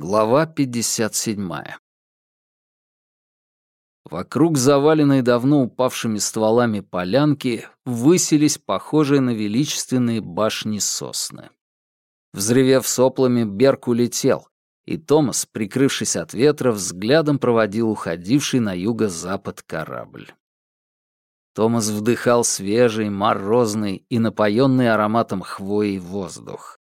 Глава 57. Вокруг заваленной давно упавшими стволами полянки высились похожие на величественные башни сосны. Взрывев соплами, Берк улетел, и Томас, прикрывшись от ветра, взглядом проводил уходивший на юго-запад корабль. Томас вдыхал свежий, морозный и напоенный ароматом хвои воздух.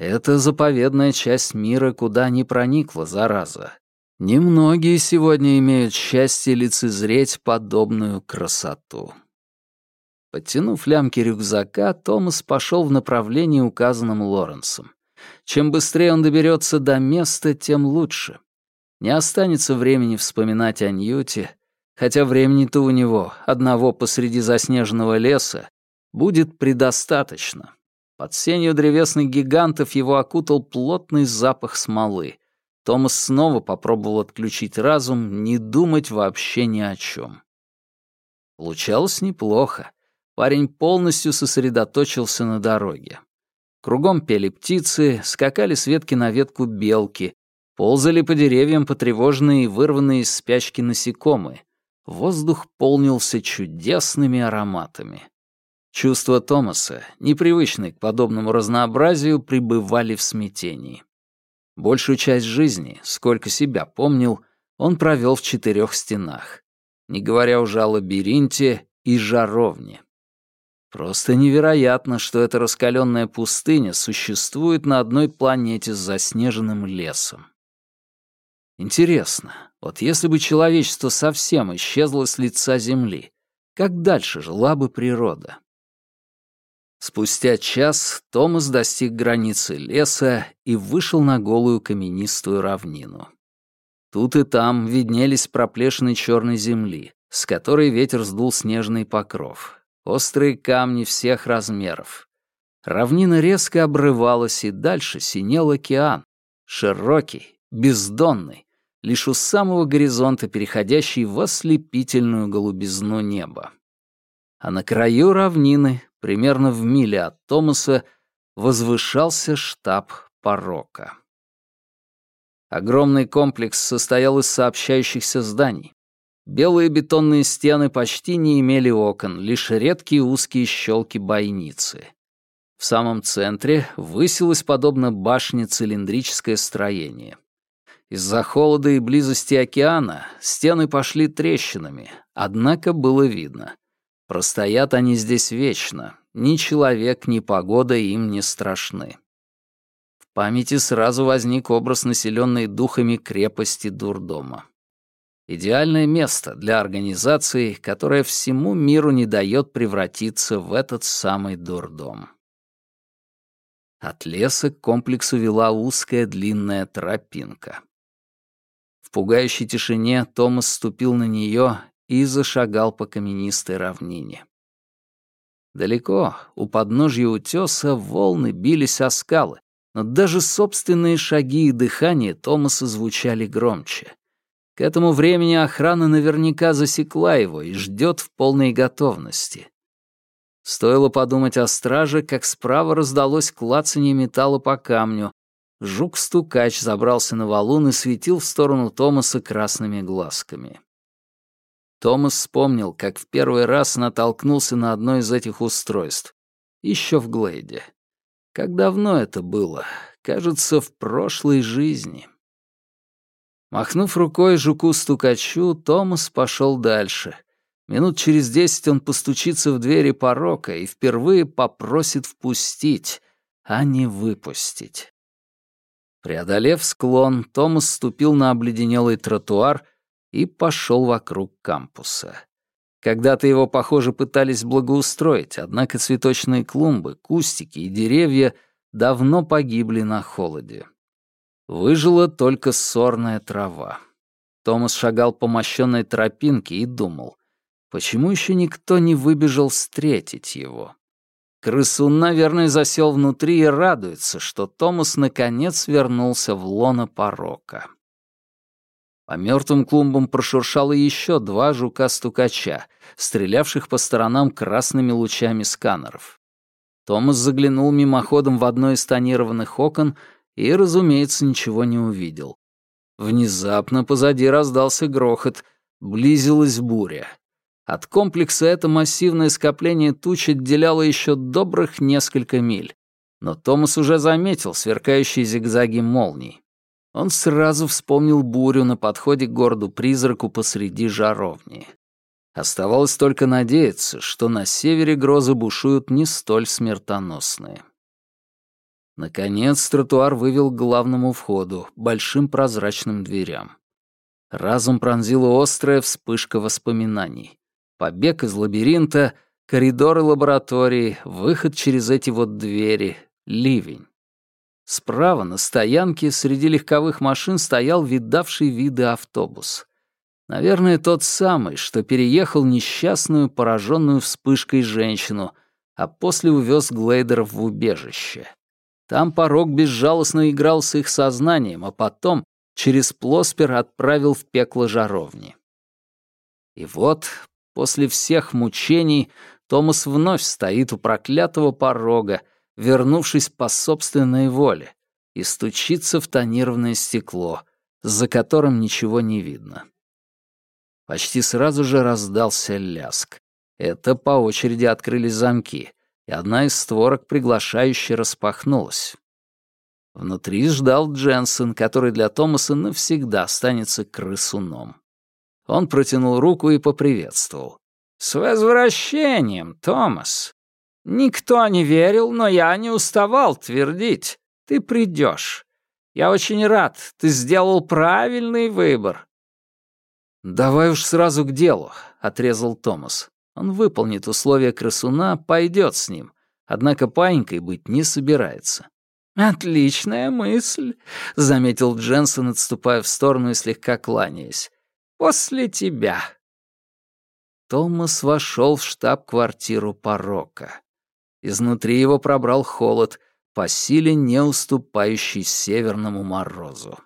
Это заповедная часть мира, куда не проникла зараза. Немногие сегодня имеют счастье лицезреть подобную красоту. Подтянув лямки рюкзака, Томас пошел в направлении, указанном Лоренсом. Чем быстрее он доберется до места, тем лучше. Не останется времени вспоминать о Ньюте, хотя времени-то у него, одного посреди заснеженного леса, будет предостаточно. Под сенью древесных гигантов его окутал плотный запах смолы. Томас снова попробовал отключить разум, не думать вообще ни о чем. Получалось неплохо. Парень полностью сосредоточился на дороге. Кругом пели птицы, скакали с ветки на ветку белки, ползали по деревьям потревоженные и вырванные из спячки насекомые. Воздух полнился чудесными ароматами. Чувства Томаса, непривычные к подобному разнообразию, пребывали в смятении. Большую часть жизни, сколько себя помнил, он провел в четырех стенах, не говоря уже о лабиринте и жаровне. Просто невероятно, что эта раскаленная пустыня существует на одной планете с заснеженным лесом. Интересно, вот если бы человечество совсем исчезло с лица Земли, как дальше жила бы природа? Спустя час Томас достиг границы леса и вышел на голую каменистую равнину. Тут и там виднелись проплешины черной земли, с которой ветер сдул снежный покров, острые камни всех размеров. Равнина резко обрывалась, и дальше синел океан, широкий, бездонный, лишь у самого горизонта переходящий в ослепительную голубизну неба. А на краю равнины примерно в миле от Томаса, возвышался штаб порока. Огромный комплекс состоял из сообщающихся зданий. Белые бетонные стены почти не имели окон, лишь редкие узкие щелки бойницы. В самом центре высилось подобно башне цилиндрическое строение. Из-за холода и близости океана стены пошли трещинами, однако было видно. Простоят они здесь вечно, ни человек, ни погода им не страшны. В памяти сразу возник образ населенной духами крепости дурдома. Идеальное место для организации, которая всему миру не дает превратиться в этот самый дурдом. От леса к комплексу вела узкая длинная тропинка. В пугающей тишине Томас ступил на нее и зашагал по каменистой равнине. Далеко, у подножья утеса, волны бились о скалы, но даже собственные шаги и дыхание Томаса звучали громче. К этому времени охрана наверняка засекла его и ждет в полной готовности. Стоило подумать о страже, как справа раздалось клацанье металла по камню. Жук-стукач забрался на валун и светил в сторону Томаса красными глазками. Томас вспомнил, как в первый раз натолкнулся на одно из этих устройств. Еще в Глейде. Как давно это было? Кажется, в прошлой жизни. Махнув рукой жуку-стукачу, Томас пошел дальше. Минут через десять он постучится в двери порока и впервые попросит впустить, а не выпустить. Преодолев склон, Томас ступил на обледенелый тротуар и пошел вокруг кампуса. Когда-то его, похоже, пытались благоустроить, однако цветочные клумбы, кустики и деревья давно погибли на холоде. Выжила только сорная трава. Томас шагал по мощенной тропинке и думал, почему еще никто не выбежал встретить его? Крысун, наверное, засел внутри и радуется, что Томас наконец вернулся в лоно порока. По мертвым клумбам прошуршало еще два жука-стукача, стрелявших по сторонам красными лучами сканеров. Томас заглянул мимоходом в одно из тонированных окон и, разумеется, ничего не увидел. Внезапно позади раздался грохот, близилась буря. От комплекса это массивное скопление туч отделяло еще добрых несколько миль. Но Томас уже заметил сверкающие зигзаги молний. Он сразу вспомнил бурю на подходе к городу-призраку посреди жаровни. Оставалось только надеяться, что на севере грозы бушуют не столь смертоносные. Наконец тротуар вывел к главному входу, большим прозрачным дверям. Разум пронзила острая вспышка воспоминаний. Побег из лабиринта, коридоры лаборатории, выход через эти вот двери, ливень. Справа на стоянке среди легковых машин стоял видавший виды автобус. Наверное, тот самый, что переехал несчастную, пораженную вспышкой женщину, а после увез Глейдеров в убежище. Там порог безжалостно играл с их сознанием, а потом через Плоспер отправил в пекло жаровни. И вот, после всех мучений, Томас вновь стоит у проклятого порога, вернувшись по собственной воле, и стучится в тонированное стекло, за которым ничего не видно. Почти сразу же раздался ляск. Это по очереди открылись замки, и одна из створок приглашающе распахнулась. Внутри ждал Дженсен, который для Томаса навсегда останется крысуном. Он протянул руку и поприветствовал. «С возвращением, Томас! Никто не верил, но я не уставал твердить. Ты придешь. Я очень рад, ты сделал правильный выбор. «Давай уж сразу к делу», — отрезал Томас. Он выполнит условия красуна, пойдет с ним, однако паинькой быть не собирается. «Отличная мысль», — заметил Дженсен, отступая в сторону и слегка кланяясь. «После тебя». Томас вошел в штаб-квартиру порока. Изнутри его пробрал холод, по силе не уступающий северному морозу.